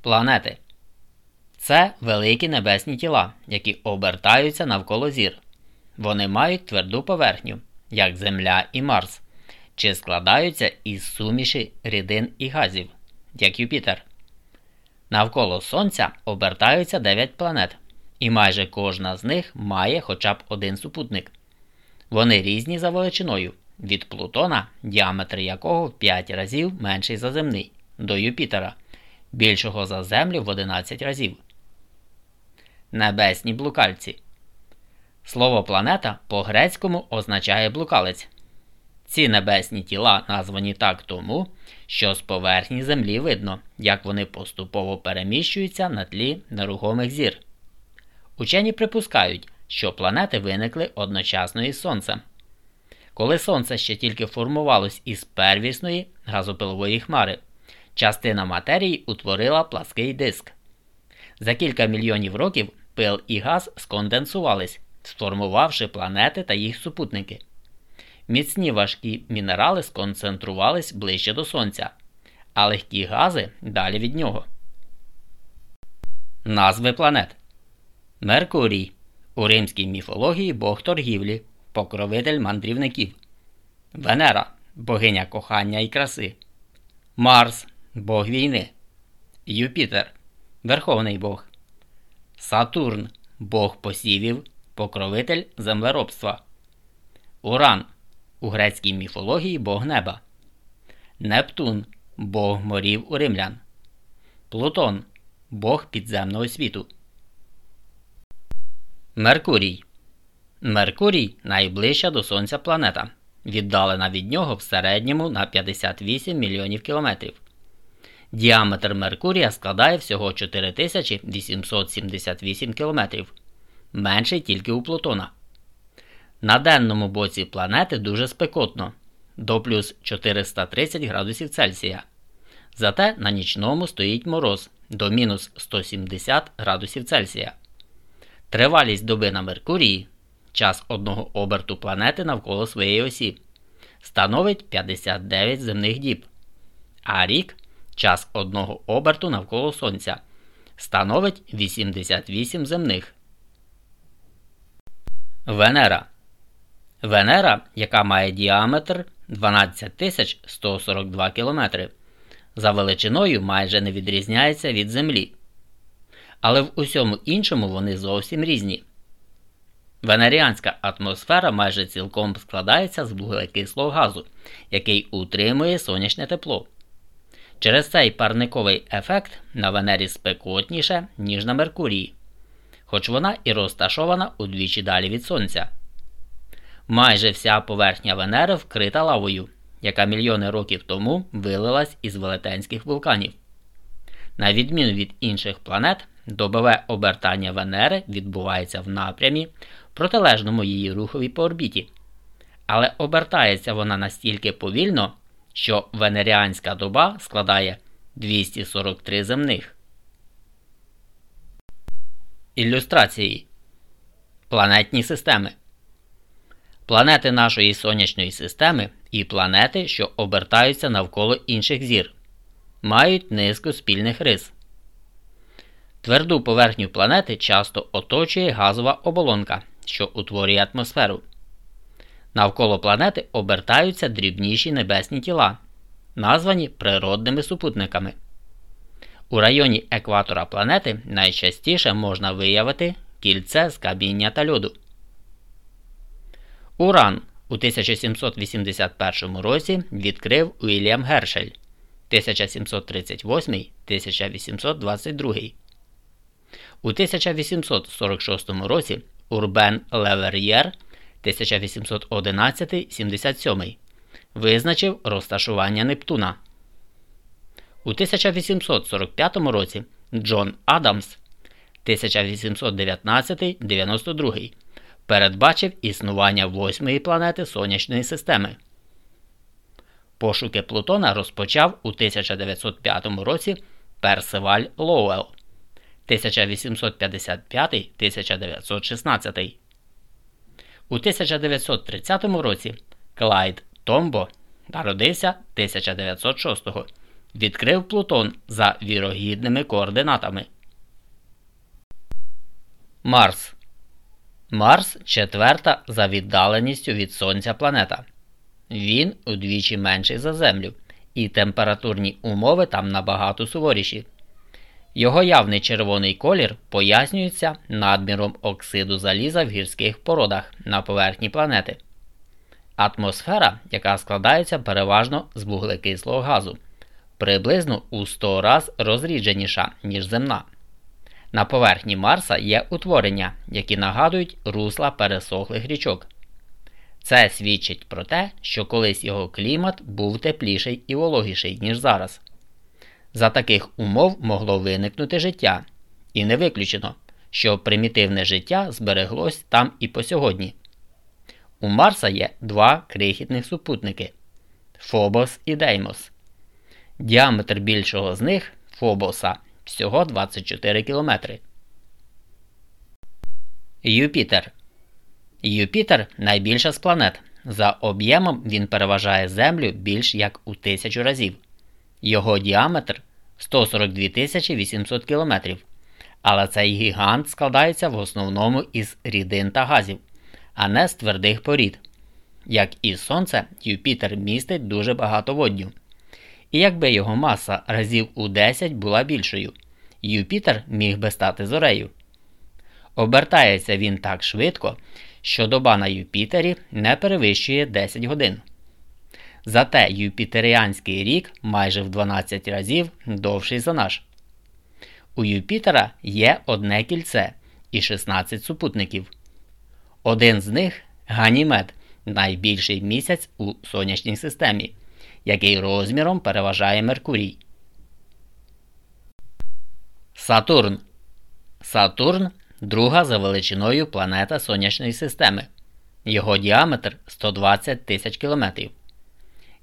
Планети це великі небесні тіла, які обертаються навколо зір. Вони мають тверду поверхню, як Земля і Марс, чи складаються із суміші рідин і газів, як Юпітер. Навколо Сонця обертаються 9 планет, і майже кожна з них має хоча б один супутник. Вони різні за величиною від Плутона, діаметр якого в 5 разів менший за земний, до Юпітера, більшого за Землю в 11 разів. Небесні блукальці. Слово планета по-грецькому означає блукалець. Ці небесні тіла названі так тому, що з поверхні Землі видно, як вони поступово переміщуються на тлі нерухомих зір. Учені припускають, що планети виникли одночасно із Сонцем. Коли Сонце ще тільки формувалось із первісної газопилової хмари, частина матерії утворила плаский диск. За кілька мільйонів років пил і газ сконденсувались, сформувавши планети та їх супутники. Міцні важкі мінерали сконцентрувались ближче до Сонця, а легкі гази далі від нього. Назви планет Меркурій. У римській міфології Бог торгівлі, покровитель мандрівників. Венера богиня кохання і краси. Марс Бог війни. Юпітер Верховний Бог. Сатурн Бог посівів, покровитель землеробства. Уран у грецькій міфології Бог неба. Нептун Бог морів у римлян. Плутон Бог підземного світу. Меркурій. Меркурій найближча до Сонця планета. Віддалена від нього в середньому на 58 мільйонів кілометрів. Діаметр Меркурія складає всього 4878 кілометрів. Менший тільки у Плутона. На денному боці планети дуже спекотно до плюс 430 градусів Цельсія. Зате на нічному стоїть мороз до мінус 170 градусів Цельсія. Тривалість доби на Меркурії час одного оберту планети навколо своєї осі становить 59 земних діб, а рік час одного оберту навколо Сонця становить 88 земних. Венера. Венера, яка має діаметр 12142 км, за величиною майже не відрізняється від Землі. Але в усьому іншому вони зовсім різні. Венеріанська атмосфера майже цілком складається з вуглекислого газу, який утримує сонячне тепло. Через цей парниковий ефект на Венері спекотніше, ніж на Меркурії, хоч вона і розташована удвічі далі від Сонця. Майже вся поверхня Венери вкрита лавою, яка мільйони років тому вилилась із велетенських вулканів. На відміну від інших планет, добове обертання Венери відбувається в напрямі, протилежному її рухові по орбіті. Але обертається вона настільки повільно, що венеріанська доба складає 243 земних. Ілюстрації Планетні системи Планети нашої сонячної системи і планети, що обертаються навколо інших зір, мають низку спільних рис. Тверду поверхню планети часто оточує газова оболонка, що утворює атмосферу. Навколо планети обертаються дрібніші небесні тіла, названі природними супутниками. У районі екватора планети найчастіше можна виявити кільце з каміння та льоду. Уран у 1781 році відкрив Уільям Гершель 1738 1822. У 1846 році Урбен Левер'єр 1811-77 визначив розташування Нептуна. У 1845 році Джон Адамс 1819-92 передбачив існування восьмої планети Сонячної системи. Пошуки Плутона розпочав у 1905 році Персиваль Лоуел 1855-1916. У 1930 році Клайд Томбо народився 1906-го, відкрив Плутон за вірогідними координатами. Марс Марс четверта за віддаленістю від Сонця планета. Він удвічі менший за Землю, і температурні умови там набагато суворіші. Його явний червоний колір пояснюється надміром оксиду заліза в гірських породах на поверхні планети. Атмосфера, яка складається переважно з вуглекислого газу, приблизно у 100 раз розрідженіша, ніж земна. На поверхні Марса є утворення, які нагадують русла пересохлих річок. Це свідчить про те, що колись його клімат був тепліший і вологіший, ніж зараз. За таких умов могло виникнути життя, і не виключено, що примітивне життя збереглось там і по сьогодні. У Марса є два крихітних супутники Фобос і Деймос. Діаметр більшого з них Фобоса всього 24 км. Юпітер. Юпітер найбільша з планет. За об'ємом він переважає Землю більш як у тисячу разів. Його діаметр 142 800 км. Але цей гігант складається в основному із рідин та газів, а не з твердих порід. Як і Сонце, Юпітер містить дуже багато водню. І якби його маса разів у 10 була більшою, Юпітер міг би стати зорею. Обертається він так швидко, що доба на Юпітері не перевищує 10 годин. Зате Юпітеріанський рік майже в 12 разів довший за наш. У Юпітера є одне кільце і 16 супутників. Один з них Ганімед, найбільший місяць у сонячній системі, який розміром переважає Меркурій. Сатурн. Сатурн друга за величиною планета Сонячної системи. Його діаметр 120 тисяч кілометрів.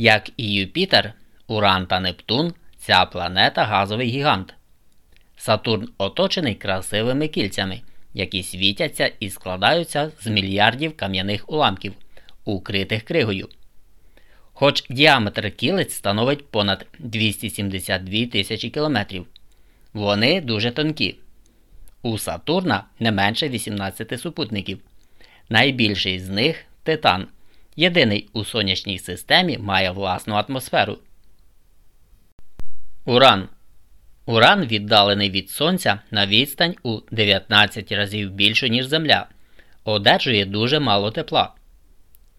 Як і Юпітер, Уран та Нептун, ця планета газовий гігант. Сатурн оточений красивими кільцями, які світяться і складаються з мільярдів кам'яних уламків, укритих кригою. Хоч діаметр кілець становить понад 272 тисячі кілометрів. Вони дуже тонкі. У Сатурна не менше 18 супутників. Найбільший з них Титан. Єдиний у сонячній системі має власну атмосферу. Уран. Уран віддалений від Сонця на відстань у 19 разів більшу, ніж Земля. Одержує дуже мало тепла.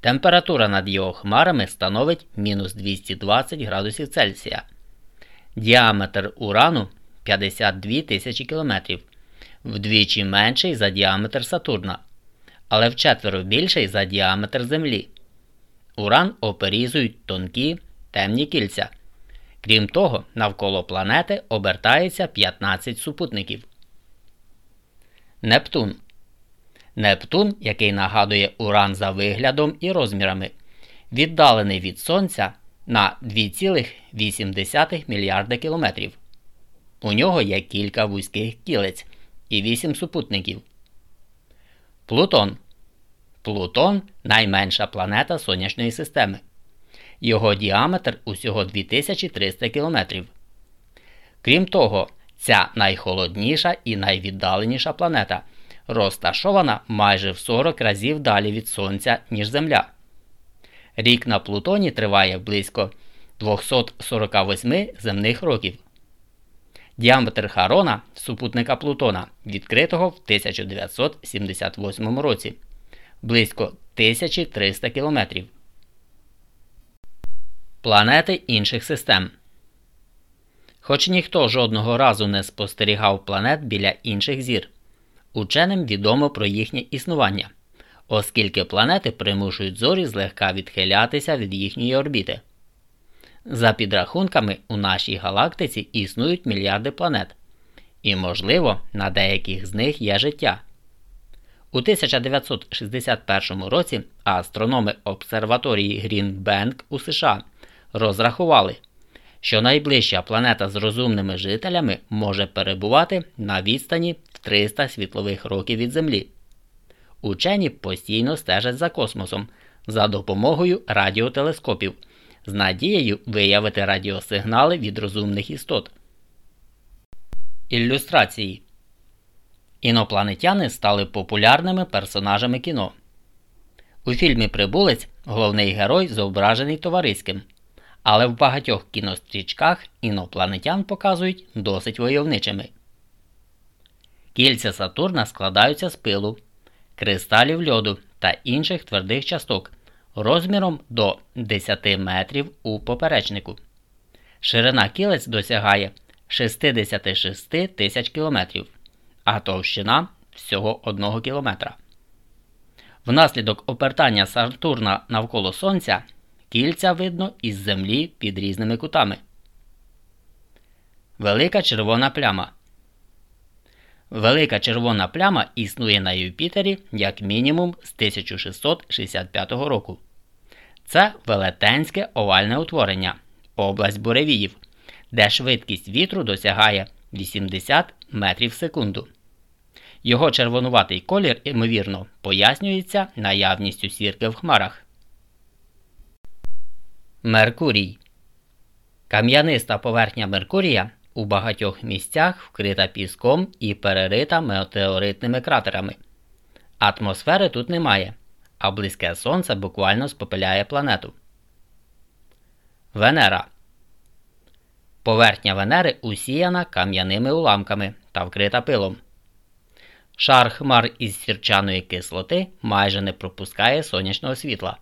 Температура над його хмарами становить мінус 220 градусів Цельсія. Діаметр урану 52 тисячі кілометрів, вдвічі менший за діаметр Сатурна, але вчетверо більший за діаметр Землі. Уран оперізують тонкі темні кільця. Крім того, навколо планети обертається 15 супутників. Нептун. Нептун, який нагадує Уран за виглядом і розмірами, віддалений від Сонця на 2,8 мільярда кілометрів. У нього є кілька вузьких кілець і 8 супутників. Плутон. Плутон найменша планета Сонячної системи. Його діаметр усього 2300 км. Крім того, ця найхолодніша і найвіддаленіша планета розташована майже в 40 разів далі від Сонця, ніж Земля. Рік на Плутоні триває близько 248 земних років. Діаметр Харона, супутника Плутона, відкритого в 1978 році близько 1300 км. Планети інших систем. Хоч ніхто жодного разу не спостерігав планет біля інших зір. Ученим відомо про їхнє існування, оскільки планети примушують зорі злегка відхилятися від їхньої орбіти. За підрахунками, у нашій галактиці існують мільярди планет, і, можливо, на деяких з них є життя. У 1961 році астрономи обсерваторії Грінбенк у США розрахували, що найближча планета з розумними жителями може перебувати на відстані в 300 світлових років від Землі. Учені постійно стежать за космосом за допомогою радіотелескопів з надією виявити радіосигнали від розумних істот. Ілюстрації Інопланетяни стали популярними персонажами кіно. У фільмі Прибулець головний герой зображений товариським, але в багатьох кінострічках інопланетян показують досить войовничими. Кільця Сатурна складаються з пилу, кристалів льоду та інших твердих часток розміром до 10 метрів у поперечнику. Ширина кілець досягає 66 тисяч кілометрів, а товщина всього 1 кілометра. Внаслідок опертання Сатурна навколо Сонця кільця видно із Землі під різними кутами. Велика червона пляма. Велика червона пляма існує на Юпітері як мінімум з 1665 року. Це велетенське овальне утворення, область буревіїв, де швидкість вітру досягає 80 метрів в секунду. Його червонуватий колір, ймовірно, пояснюється наявністю сірки в хмарах. Меркурій. Кам'яниста поверхня Меркурія у багатьох місцях вкрита піском і перерита метеоритними кратерами. Атмосфери тут немає, а близьке сонце буквально спопиляє планету. Венера. Поверхня Венери усіяна кам'яними уламками та вкрита пилом. Шар хмар із сірчаної кислоти майже не пропускає сонячного світла.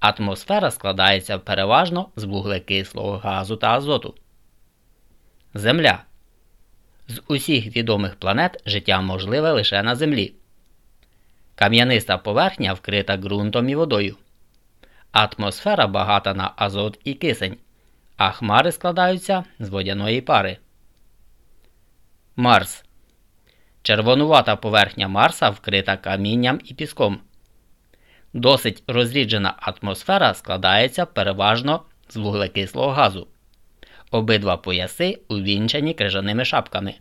Атмосфера складається переважно з вуглекислого газу та азоту. Земля. З усіх відомих планет життя можливе лише на Землі. Кам'яниста поверхня вкрита ґрунтом і водою. Атмосфера багата на азот і кисень, а хмари складаються з водяної пари. Марс. Червонувата поверхня Марса вкрита камінням і піском. Досить розріджена атмосфера складається переважно з вуглекислого газу. Обидва пояси увінчані крижаними шапками.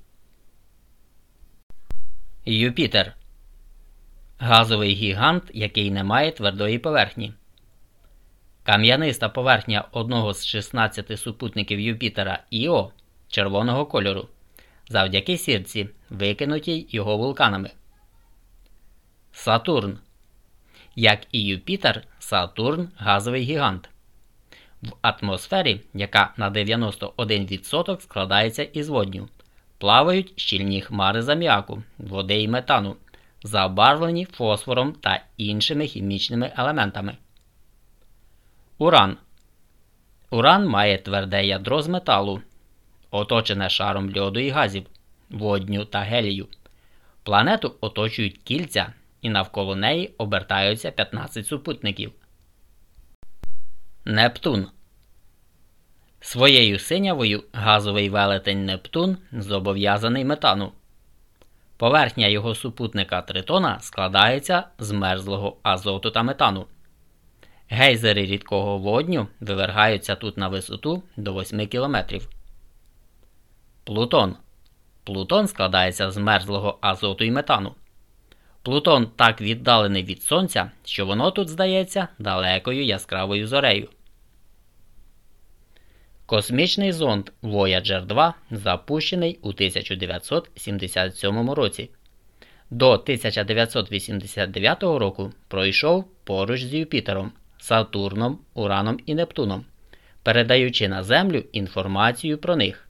Юпітер газовий гігант, який не має твердої поверхні. Кам'яниста поверхня одного з 16 супутників Юпітера Іо червоного кольору завдяки сірці, викинутій його вулканами. Сатурн. Як і Юпітер, Сатурн газовий гігант. В атмосфері, яка на 91% складається із водню, плавають щільні хмари зам'яку, води і метану, забарвлені фосфором та іншими хімічними елементами. Уран. Уран має тверде ядро з металу, оточене шаром льоду і газів, водню та гелію. Планету оточують кільця і навколо неї обертаються 15 супутників. Нептун. Своєю синявою газовий велетень Нептун зобов'язаний метану. Поверхня його супутника Тритона складається з мерзлого азоту та метану. Гейзери рідкого водню вивергаються тут на висоту до 8 км. Плутон. Плутон складається з мерзлого азоту і метану. Плутон так віддалений від Сонця, що воно тут здається далекою яскравою зорею. Космічний зонд Voyager 2 запущений у 1977 році. До 1989 року пройшов поруч з Юпітером, Сатурном, Ураном і Нептуном, передаючи на Землю інформацію про них.